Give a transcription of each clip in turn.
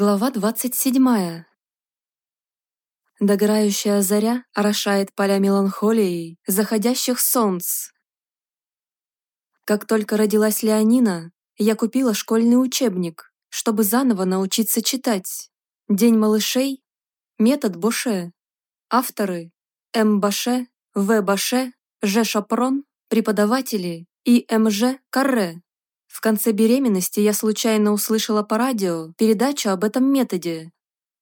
Глава 27. Догорающая заря орошает поля меланхолией заходящих солнц. Как только родилась Леонина, я купила школьный учебник, чтобы заново научиться читать. День малышей, метод Боше, авторы М. Баше, В. Баше, Ж. Шапрон, преподаватели и М. Ж. Карре. В конце беременности я случайно услышала по радио передачу об этом методе.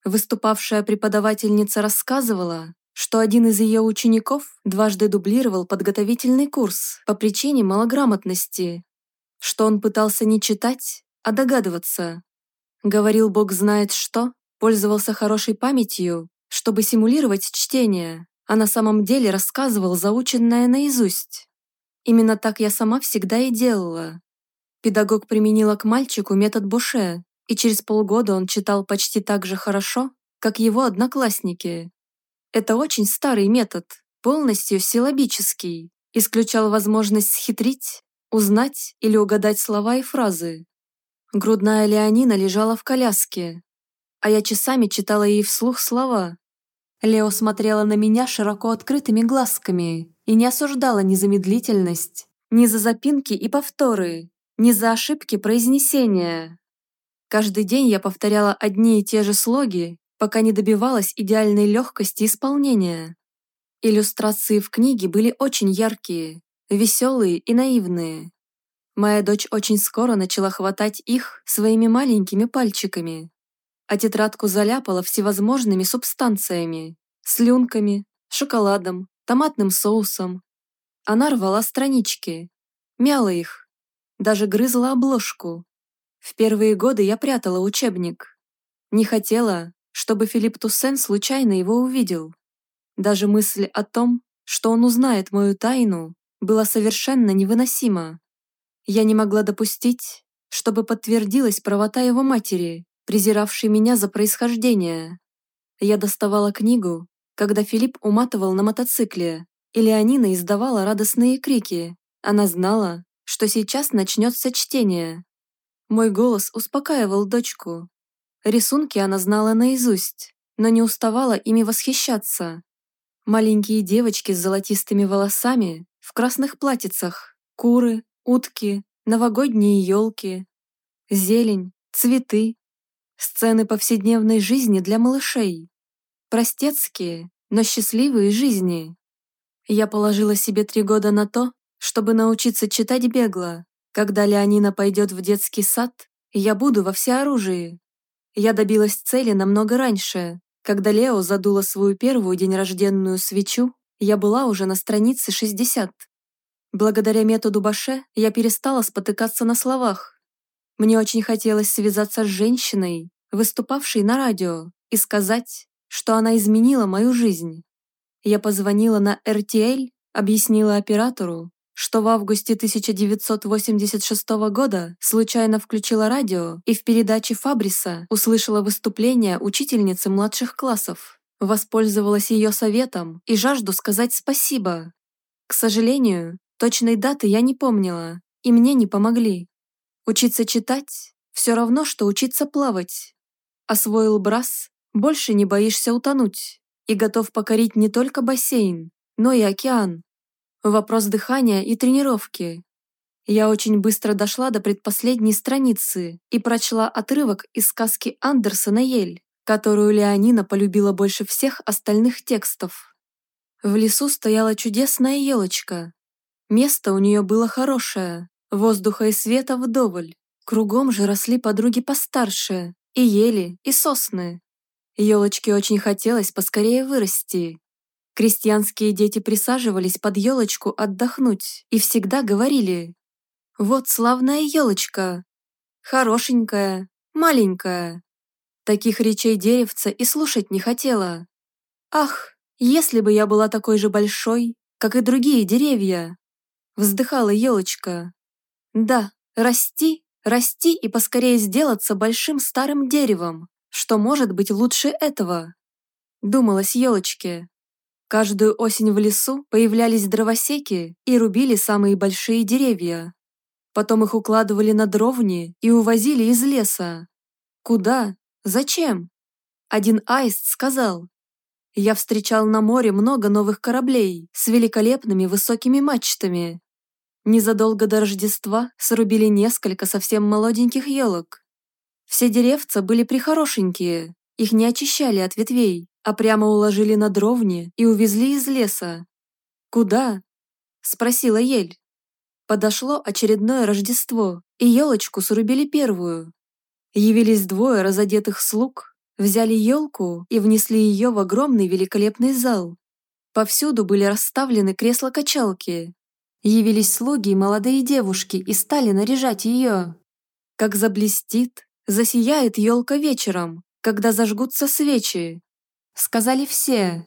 Выступавшая преподавательница рассказывала, что один из ее учеников дважды дублировал подготовительный курс по причине малограмотности, что он пытался не читать, а догадываться. Говорил бог знает что, пользовался хорошей памятью, чтобы симулировать чтение, а на самом деле рассказывал заученное наизусть. Именно так я сама всегда и делала. Педагог применила к мальчику метод Буше, и через полгода он читал почти так же хорошо, как его одноклассники. Это очень старый метод, полностью силлабический, исключал возможность схитрить, узнать или угадать слова и фразы. Грудная Леонина лежала в коляске, а я часами читала ей вслух слова. Лео смотрела на меня широко открытыми глазками и не осуждала ни за медлительность, ни за запинки и повторы, не за ошибки произнесения. Каждый день я повторяла одни и те же слоги, пока не добивалась идеальной легкости исполнения. Иллюстрации в книге были очень яркие, веселые и наивные. Моя дочь очень скоро начала хватать их своими маленькими пальчиками, а тетрадку заляпала всевозможными субстанциями, слюнками, шоколадом, томатным соусом. Она рвала странички, мяла их, даже грызла обложку. В первые годы я прятала учебник. Не хотела, чтобы Филипп Туссен случайно его увидел. Даже мысль о том, что он узнает мою тайну, была совершенно невыносима. Я не могла допустить, чтобы подтвердилась правота его матери, презиравшей меня за происхождение. Я доставала книгу, когда Филипп уматывал на мотоцикле, и Леонина издавала радостные крики. Она знала, что сейчас начнется чтение. Мой голос успокаивал дочку. Рисунки она знала наизусть, но не уставала ими восхищаться. Маленькие девочки с золотистыми волосами, в красных платьицах, куры, утки, новогодние елки, зелень, цветы, сцены повседневной жизни для малышей. Простецкие, но счастливые жизни. Я положила себе три года на то, чтобы научиться читать бегло. Когда Леонина пойдет в детский сад, я буду во всеоружии. Я добилась цели намного раньше. Когда Лео задула свою первую день рожденную свечу, я была уже на странице 60. Благодаря методу Баше я перестала спотыкаться на словах. Мне очень хотелось связаться с женщиной, выступавшей на радио, и сказать, что она изменила мою жизнь. Я позвонила на RTL, объяснила оператору, что в августе 1986 года случайно включила радио и в передаче Фабриса услышала выступление учительницы младших классов. Воспользовалась ее советом и жажду сказать спасибо. К сожалению, точной даты я не помнила, и мне не помогли. Учиться читать – все равно, что учиться плавать. Освоил брас, больше не боишься утонуть и готов покорить не только бассейн, но и океан. Вопрос дыхания и тренировки. Я очень быстро дошла до предпоследней страницы и прочла отрывок из сказки Андерсона «Ель», которую Леонина полюбила больше всех остальных текстов. В лесу стояла чудесная елочка. Место у нее было хорошее, воздуха и света вдоволь. Кругом же росли подруги постарше, и ели, и сосны. Елочке очень хотелось поскорее вырасти, Крестьянские дети присаживались под елочку отдохнуть и всегда говорили «Вот славная елочка, хорошенькая, маленькая». Таких речей деревца и слушать не хотела. «Ах, если бы я была такой же большой, как и другие деревья!» Вздыхала елочка. «Да, расти, расти и поскорее сделаться большим старым деревом, что может быть лучше этого?» Думалась елочке. Каждую осень в лесу появлялись дровосеки и рубили самые большие деревья. Потом их укладывали на дровни и увозили из леса. Куда? Зачем? Один аист сказал. Я встречал на море много новых кораблей с великолепными высокими мачтами. Незадолго до Рождества срубили несколько совсем молоденьких елок. Все деревца были прихорошенькие, их не очищали от ветвей, а прямо уложили на дровни и увезли из леса. «Куда?» – спросила Ель. Подошло очередное Рождество, и елочку срубили первую. Явились двое разодетых слуг, взяли елку и внесли ее в огромный великолепный зал. Повсюду были расставлены кресла-качалки. Явились слуги и молодые девушки и стали наряжать ее. Как заблестит, засияет елка вечером, когда зажгутся свечи. Сказали все.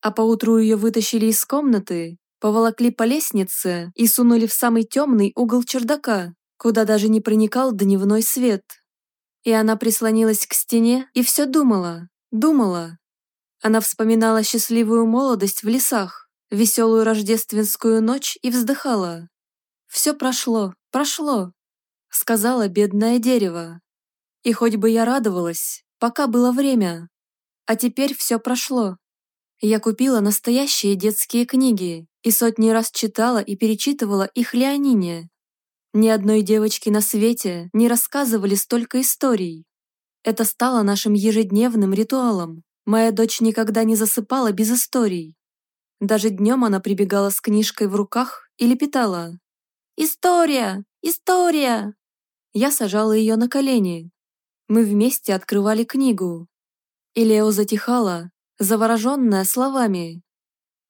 А поутру ее вытащили из комнаты поволокли по лестнице и сунули в самый темный угол чердака, куда даже не проникал дневной свет. И она прислонилась к стене и все думала, думала. Она вспоминала счастливую молодость в лесах, веселую рождественскую ночь и вздыхала. «Все прошло, прошло», — сказала бедное дерево. И хоть бы я радовалась, пока было время. А теперь все прошло. Я купила настоящие детские книги и сотни раз читала и перечитывала их Леонине. Ни одной девочке на свете не рассказывали столько историй. Это стало нашим ежедневным ритуалом. Моя дочь никогда не засыпала без историй. Даже днем она прибегала с книжкой в руках и лепетала. «История! История!» Я сажала ее на колени. Мы вместе открывали книгу. И Лео затихала, завороженная словами.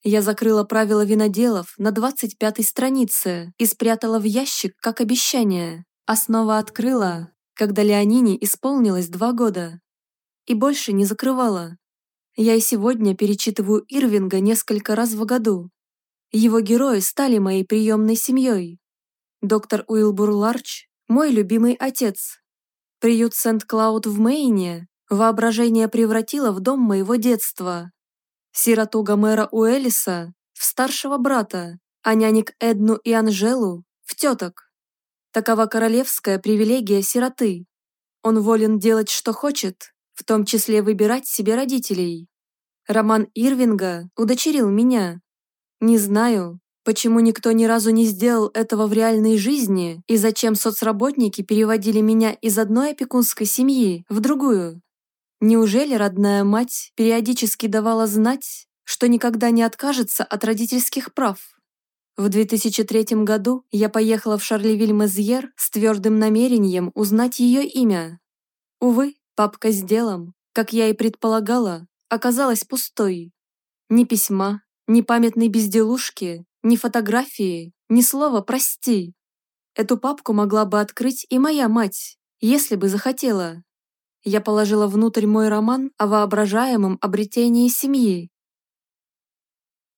Я закрыла правила виноделов на 25-й странице и спрятала в ящик как обещание, а снова открыла, когда Леонине исполнилось два года. И больше не закрывала. Я и сегодня перечитываю Ирвинга несколько раз в году. Его герои стали моей приемной семьей. Доктор Уилбур Ларч – мой любимый отец. Приют Сент-Клауд в Мэйне Воображение превратило в дом моего детства. Сироту Гомера Уэллиса в старшего брата, а нянек Эдну и Анжелу в теток. Такова королевская привилегия сироты. Он волен делать, что хочет, в том числе выбирать себе родителей. Роман Ирвинга удочерил меня. Не знаю, почему никто ни разу не сделал этого в реальной жизни и зачем соцработники переводили меня из одной опекунской семьи в другую. Неужели родная мать периодически давала знать, что никогда не откажется от родительских прав? В 2003 году я поехала в Шарлевиль-Мезьер с твердым намерением узнать ее имя. Увы, папка с делом, как я и предполагала, оказалась пустой. Ни письма, ни памятной безделушки, ни фотографии, ни слова «прости». Эту папку могла бы открыть и моя мать, если бы захотела. Я положила внутрь мой роман о воображаемом обретении семьи.